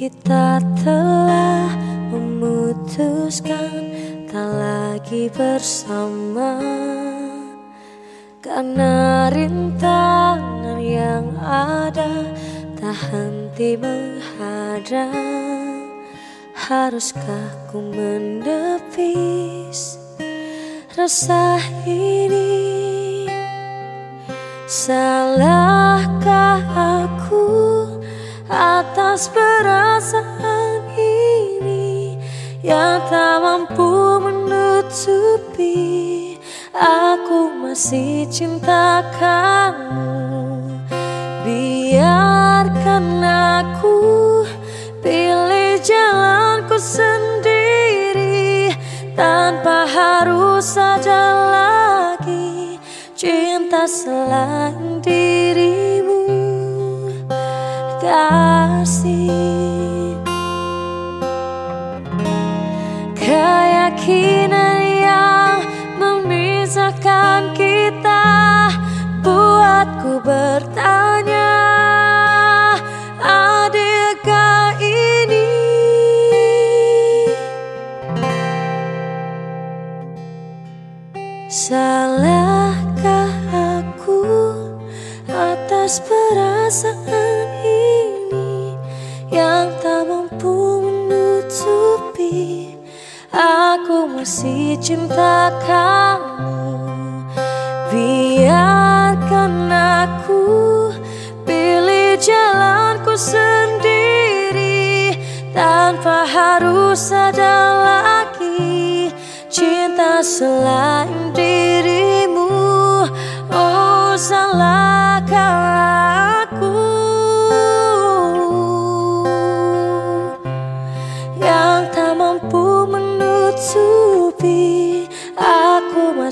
Kita telah memutuskan tak lagi bersama. Karena rintangan yang ada tak henti menghadang Haruskah ku mendepis rasa ini? Salahkah aku atas perasaan ini Yang tak mampu menutupi. Aku masih cinta kamu. Biarkan aku pilih jalanku sendiri Tanpa harus ada lagi cinta selain dirimu kasih. Keyakinan yang memisahkan kita Buatku bertanya Adilkah ini? Salahkah aku atas perasaan masih cinta kamu. Biarkan aku pilih jalanku sendiri Tanpa harus ada lagi cinta selain dirimu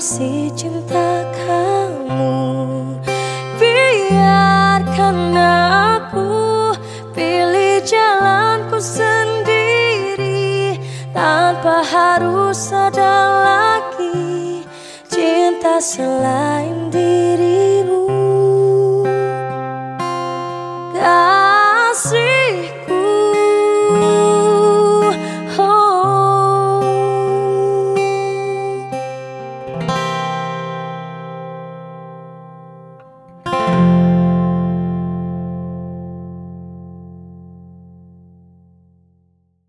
Aku masih cinta kamu. Biarkan aku pilih jalanku sendiri Tanpa harus ada lagi cinta selain